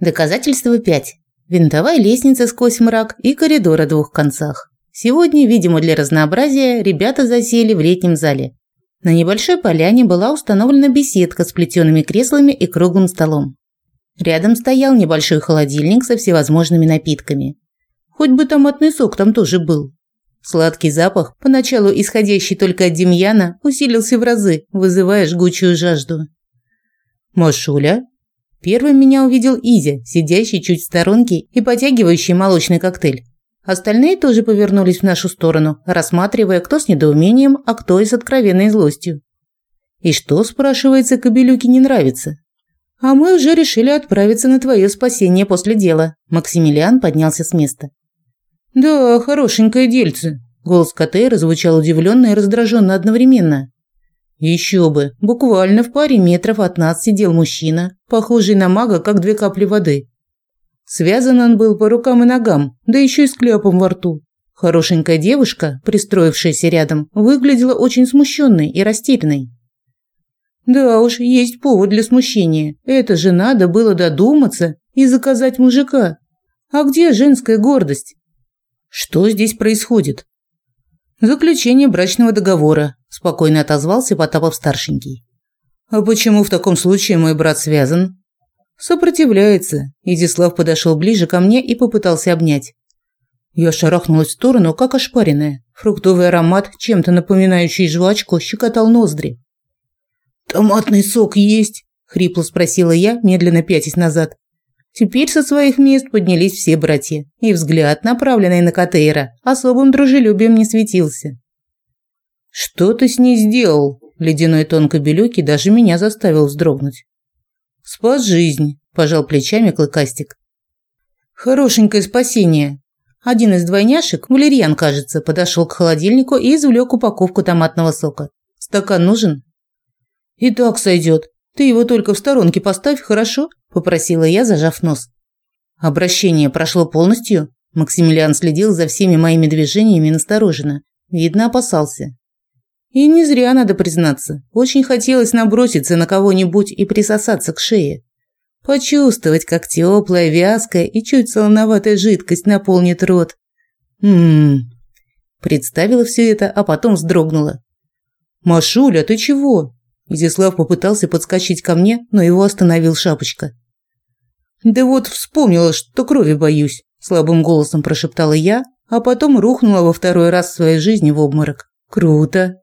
Доказательство 5. Винтовая лестница сквозь мрак и коридор о двух концах. Сегодня, видимо, для разнообразия, ребята засели в летнем зале. На небольшой поляне была установлена беседка с плетеными креслами и круглым столом. Рядом стоял небольшой холодильник со всевозможными напитками. Хоть бы томатный сок там тоже был. Сладкий запах, поначалу исходящий только от Демьяна, усилился в разы, вызывая жгучую жажду. «Машуля?» Первым меня увидел Изя, сидящий чуть в сторонке и потягивающий молочный коктейль. Остальные тоже повернулись в нашу сторону, рассматривая, кто с недоумением, а кто и с откровенной злостью. И что, спрашивается, Кобелюке не нравится? А мы уже решили отправиться на твое спасение после дела. Максимилиан поднялся с места. Да, хорошенькое дельце. Голос Котейра звучал удивленно и раздраженно одновременно. Еще бы, буквально в паре метров от нас сидел мужчина, похожий на мага, как две капли воды. Связан он был по рукам и ногам, да еще и с кляпом во рту. Хорошенькая девушка, пристроившаяся рядом, выглядела очень смущенной и растерянной. Да уж, есть повод для смущения. Это же надо было додуматься и заказать мужика. А где женская гордость? Что здесь происходит? Заключение брачного договора, спокойно отозвался Потапов-старшенький. А почему в таком случае мой брат связан? Сопротивляется. Изислав подошел ближе ко мне и попытался обнять. Я шарахнулась в сторону, как ошпаренная. Фруктовый аромат, чем-то напоминающий жвачку, щекотал ноздри. «Томатный сок есть?» – хрипло спросила я, медленно пятясь назад. Теперь со своих мест поднялись все братья, и взгляд, направленный на Катейра, особым дружелюбием не светился. «Что ты с ней сделал?» Ледяной тон кобелюки даже меня заставил вздрогнуть. Спас жизнь, пожал плечами клыкастик. Хорошенькое спасение. Один из двойняшек, Валерьян, кажется, подошел к холодильнику и извлек упаковку томатного сока. Стакан нужен? И так сойдет. Ты его только в сторонке поставь, хорошо? Попросила я, зажав нос. Обращение прошло полностью. Максимилиан следил за всеми моими движениями настороженно. Видно, опасался. И не зря, надо признаться. Очень хотелось наброситься на кого-нибудь и присосаться к шее. Почувствовать, как теплая, вязкая и чуть солоноватая жидкость наполнит рот. Ммм. Представила все это, а потом вздрогнула. «Машуля, ты чего?» Изяслав попытался подскочить ко мне, но его остановил шапочка. «Да вот вспомнила, что крови боюсь», – слабым голосом прошептала я, а потом рухнула во второй раз в своей жизни в обморок. «Круто!»